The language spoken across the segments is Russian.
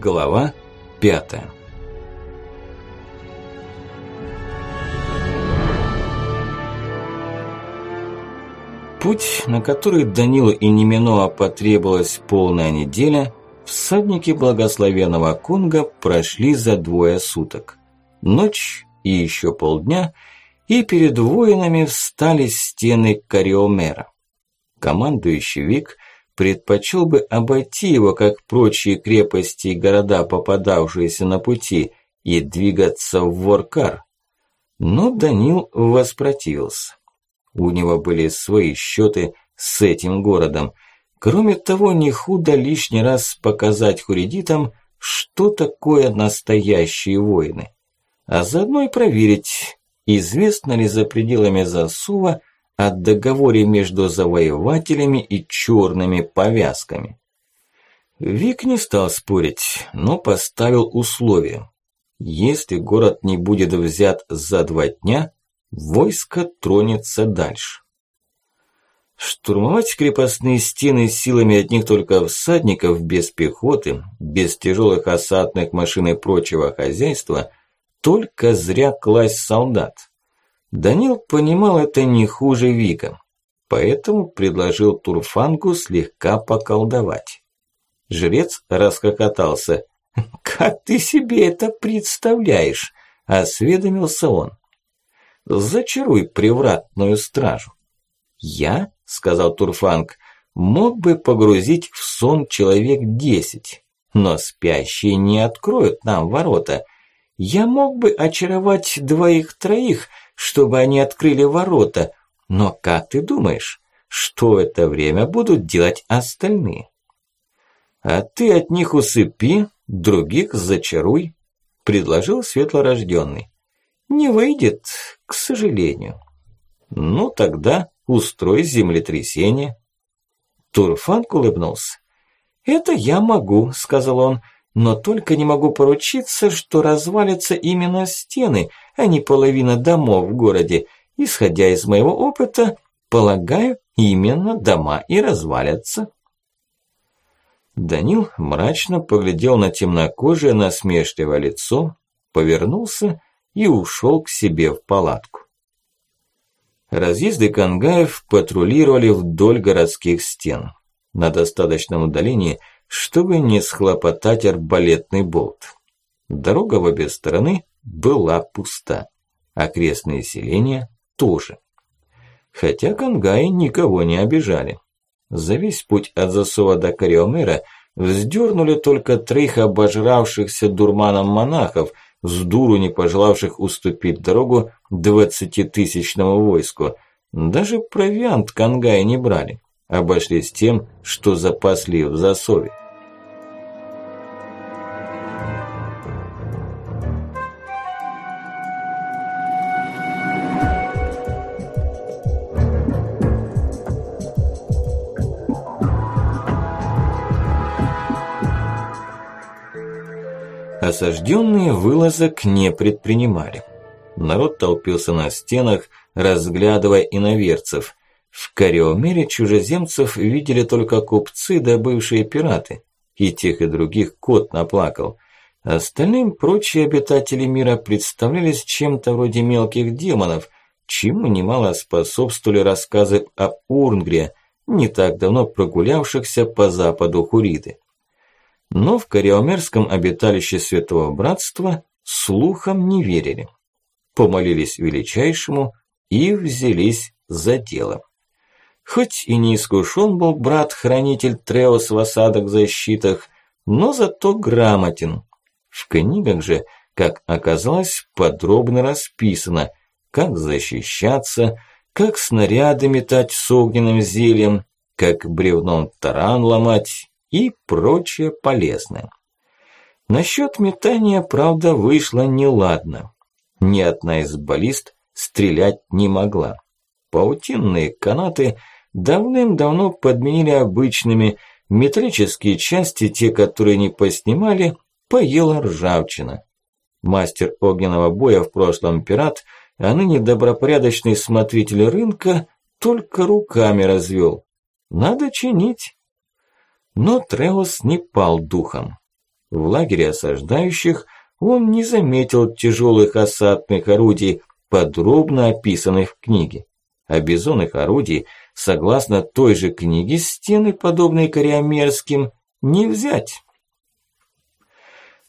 Глава пятая Путь, на который Данилу и Неминоа потребовалась полная неделя, всадники благословенного Конга прошли за двое суток. Ночь и еще полдня, и перед воинами встали стены Кариомера. Командующий Вик предпочел бы обойти его, как прочие крепости и города, попадавшиеся на пути, и двигаться в Воркар. Но Данил воспротивился. У него были свои счеты с этим городом. Кроме того, не худо лишний раз показать хуридитам, что такое настоящие воины. А заодно и проверить, известно ли за пределами засува о договоре между завоевателями и черными повязками. Вик не стал спорить, но поставил условие. Если город не будет взят за два дня, войско тронется дальше. Штурмовать крепостные стены силами одних только всадников без пехоты, без тяжелых осадных машин и прочего хозяйства, только зря класть солдат. Данил понимал это не хуже Вика, поэтому предложил Турфангу слегка поколдовать. Жрец расхохотался. «Как ты себе это представляешь?» – осведомился он. Зачаруй привратную стражу. Я, сказал Турфанг, мог бы погрузить в сон человек десять, но спящие не откроют нам ворота. Я мог бы очаровать двоих-троих, чтобы они открыли ворота, но как ты думаешь, что это время будут делать остальные? А ты от них усыпи, других зачаруй, предложил светлорожденный. Не выйдет, к сожалению. Ну тогда устрой землетрясение. Турфанк улыбнулся. Это я могу, сказал он, но только не могу поручиться, что развалятся именно стены, а не половина домов в городе. Исходя из моего опыта, полагаю, именно дома и развалятся. Данил мрачно поглядел на темнокожее насмешливое лицо, повернулся и ушел к себе в палатку. Разъезды кангаев патрулировали вдоль городских стен, на достаточном удалении, чтобы не схлопотать арбалетный болт. Дорога в обе стороны была пуста, окрестные селения тоже. Хотя кангаи никого не обижали. За весь путь от засова до Кариомера вздернули только троих обожравшихся дурманом монахов – с дуру не пожелавших уступить дорогу двадцатитысячному войску. Даже провиант Кангаи не брали, обошлись тем, что запасли в засове. Осажденные вылазок не предпринимали. Народ толпился на стенах, разглядывая иноверцев. В Кариомере чужеземцев видели только купцы да бывшие пираты. И тех, и других кот наплакал. Остальным прочие обитатели мира представлялись чем-то вроде мелких демонов, чему немало способствовали рассказы о Урнгре, не так давно прогулявшихся по западу Хуриды. Но в Кариомерском обиталище Святого Братства слухам не верили. Помолились величайшему и взялись за дело. Хоть и не искушен был брат-хранитель Треос в осадок-защитах, но зато грамотен. В книгах же, как оказалось, подробно расписано, как защищаться, как снаряды метать с огненным зельем, как бревном таран ломать и прочее полезное. Насчет метания, правда, вышло неладно. Ни одна из баллист стрелять не могла. Паутинные канаты давным-давно подменили обычными, металлические части, те, которые не поснимали, поела ржавчина. Мастер огненного боя в прошлом пират, а ныне добропорядочный смотритель рынка, только руками развел. Надо чинить. Но Треос не пал духом. В лагере осаждающих он не заметил тяжелых осадных орудий, подробно описанных в книге. А бизонных орудий, согласно той же книге, стены, подобные кориамерским, не взять.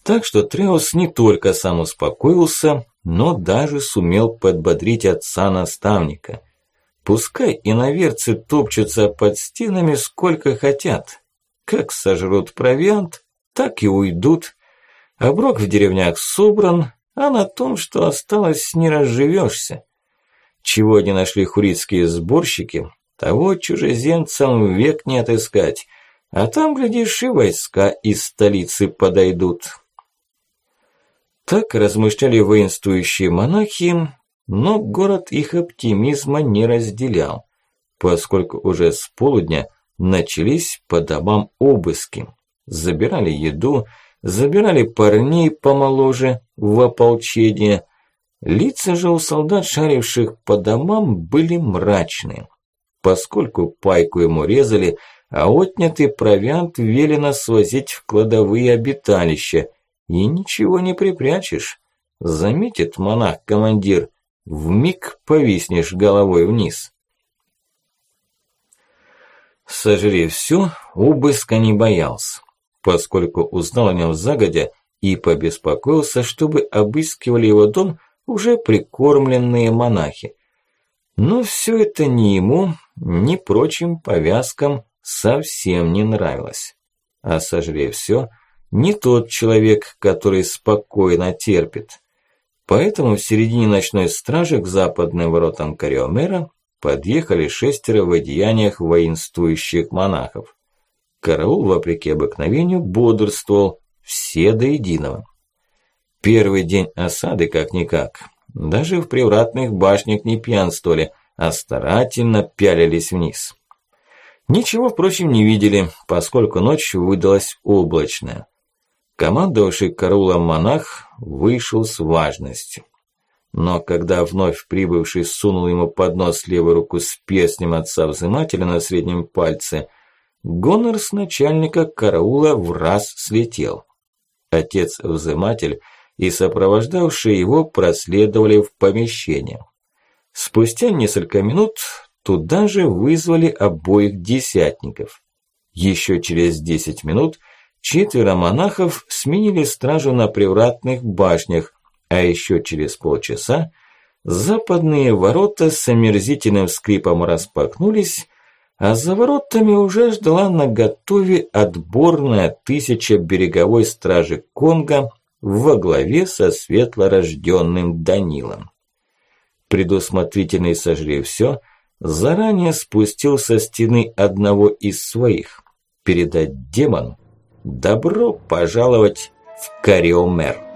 Так что Треус не только сам успокоился, но даже сумел подбодрить отца-наставника. Пускай иноверцы топчутся под стенами сколько хотят. Как сожрут провиант, так и уйдут. Оброк в деревнях собран, а на том, что осталось, не разживешься. Чего не нашли хурицкие сборщики, того чужеземцам век не отыскать, а там, глядишь, и войска из столицы подойдут. Так размышляли воинствующие монахи, но город их оптимизма не разделял, поскольку уже с полудня начались по домам обыски. Забирали еду, забирали парней помоложе в ополчение. Лица же у солдат, шаривших по домам, были мрачные. Поскольку пайку ему резали, а отнятый провиант велено свозить в кладовые обиталища – и ничего не припрячешь. Заметит монах-командир, вмиг повиснешь головой вниз. Сожри все, обыска не боялся, поскольку узнал о нем загодя и побеспокоился, чтобы обыскивали его дом уже прикормленные монахи. Но все это ни ему, ни прочим повязкам совсем не нравилось. А сожри все – не тот человек, который спокойно терпит. Поэтому в середине ночной стражи к западным воротам Кариомера подъехали шестеро в одеяниях воинствующих монахов. Караул, вопреки обыкновению, бодрствовал, все до единого. Первый день осады как-никак. Даже в привратных башнях не пьянствовали, а старательно пялились вниз. Ничего, впрочем, не видели, поскольку ночь выдалась облачная. Командовавший караулом монах вышел с важностью. Но когда вновь прибывший сунул ему под нос левую руку с перстнем отца-взымателя на среднем пальце, гонор с начальника караула в раз слетел. Отец-взыматель и сопровождавшие его проследовали в помещение. Спустя несколько минут туда же вызвали обоих десятников. Еще через десять минут – Четверо монахов сменили стражу на привратных башнях, а еще через полчаса западные ворота с омерзительным скрипом распахнулись, а за воротами уже ждала на готове отборная тысяча береговой стражи Конга во главе со светлорожденным Данилом. Предусмотрительный сожри все, заранее спустил со стены одного из своих, передать демону, Добро пожаловать в Кариомер.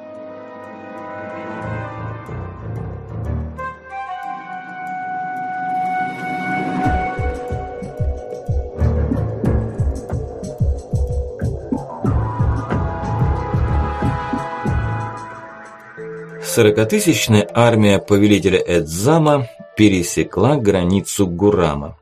Сорокатысячная армия повелителя Эдзама пересекла границу Гурама.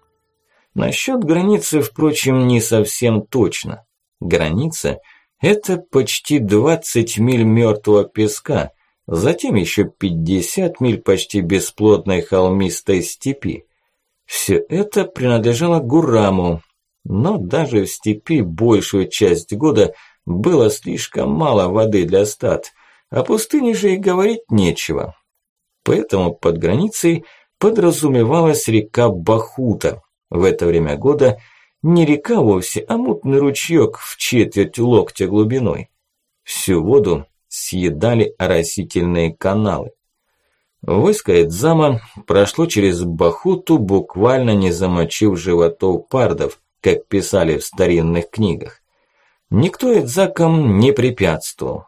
Насчет границы, впрочем, не совсем точно. Граница – это почти 20 миль мертвого песка, затем еще 50 миль почти бесплодной холмистой степи. Все это принадлежало Гураму, но даже в степи большую часть года было слишком мало воды для стад, о пустыне же и говорить нечего. Поэтому под границей подразумевалась река Бахута, в это время года – не река вовсе, а мутный ручеёк в четверть локтя глубиной. Всю воду съедали оросительные каналы. Войско Эдзама прошло через Бахуту, буквально не замочив животов пардов, как писали в старинных книгах. Никто Эдзакам не препятствовал.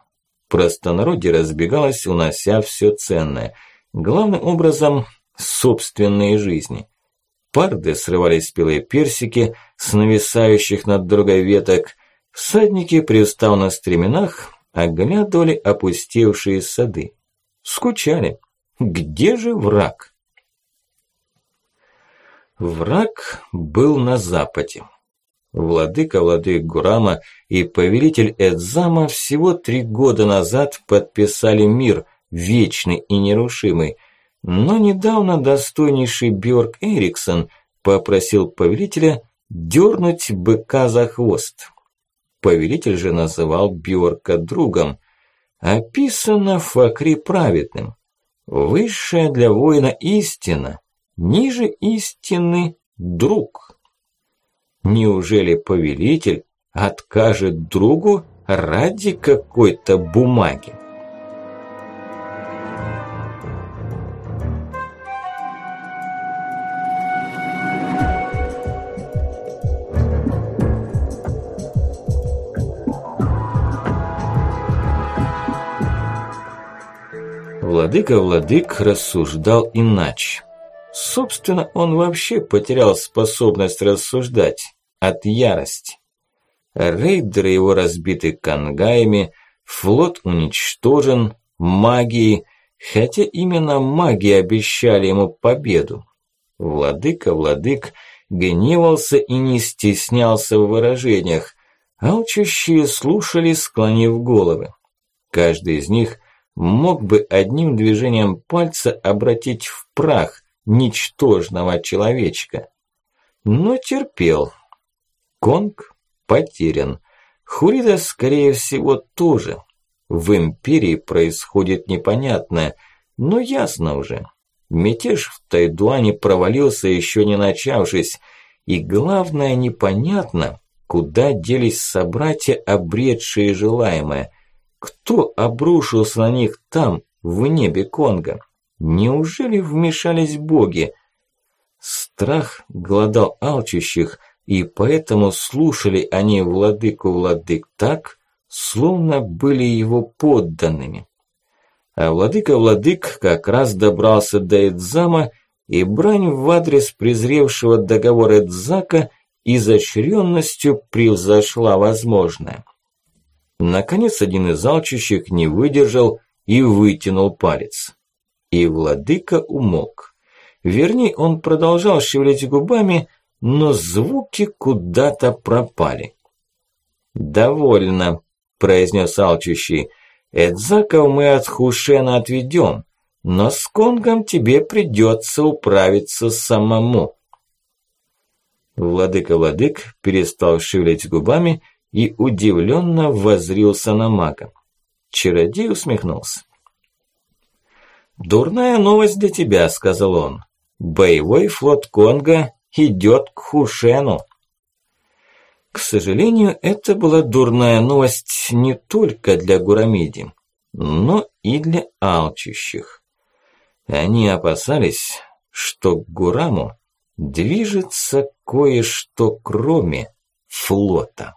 Простонародье разбегалось, унося все ценное. Главным образом, собственные жизни. Парды срывали спелые персики с нависающих над другой веток. Всадники, привстав на стременах, оглядывали опустевшие сады. Скучали. Где же враг? Враг был на западе. Владыка владык Гурама и повелитель Эдзама всего три года назад подписали мир, вечный и нерушимый. Но недавно достойнейший Бjörk Эриксон попросил повелителя дернуть быка за хвост. Повелитель же называл Бьорка другом. Описано Факри праведным. Высшая для воина истина, ниже истины друг. Неужели повелитель откажет другу ради какой-то бумаги? Владыка-владык рассуждал иначе. Собственно, он вообще потерял способность рассуждать от ярости. Рейдеры его разбиты кангаями, флот уничтожен, магией, хотя именно маги обещали ему победу. Владыка-владык гневался и не стеснялся в выражениях, а учащие слушали, склонив головы. Каждый из них мог бы одним движением пальца обратить в прах ничтожного человечка. Но терпел. Конг потерян. Хурида, скорее всего, тоже. В Империи происходит непонятное, но ясно уже. Мятеж в Тайдуане провалился еще не начавшись, и главное непонятно, куда делись собратья, обретшие желаемое. Кто обрушился на них там, в небе Конга? Неужели вмешались боги? Страх голодал алчущих, и поэтому слушали они владыку владык так, словно были его подданными. А владыка-владык как раз добрался до Эдзама, и брань в адрес презревшего договор Эдзака изощренностью превзошла возможное. Наконец один из алчущих не выдержал и вытянул палец. И владыка умолк. Вернее, он продолжал шевелить губами, но звуки куда-то пропали. «Довольно», – произнес алчущий. «Эдзаков мы от Хушена отведем, но с Конгом тебе придется управиться самому». Владыка-владык перестал шевелить губами и удивленно возрился на мага. Чародей усмехнулся. «Дурная новость для тебя», – сказал он. «Боевой флот Конга идет к Хушену». К сожалению, это была дурная новость не только для Гурамиди, но и для алчущих. Они опасались, что к Гураму движется кое-что кроме флота.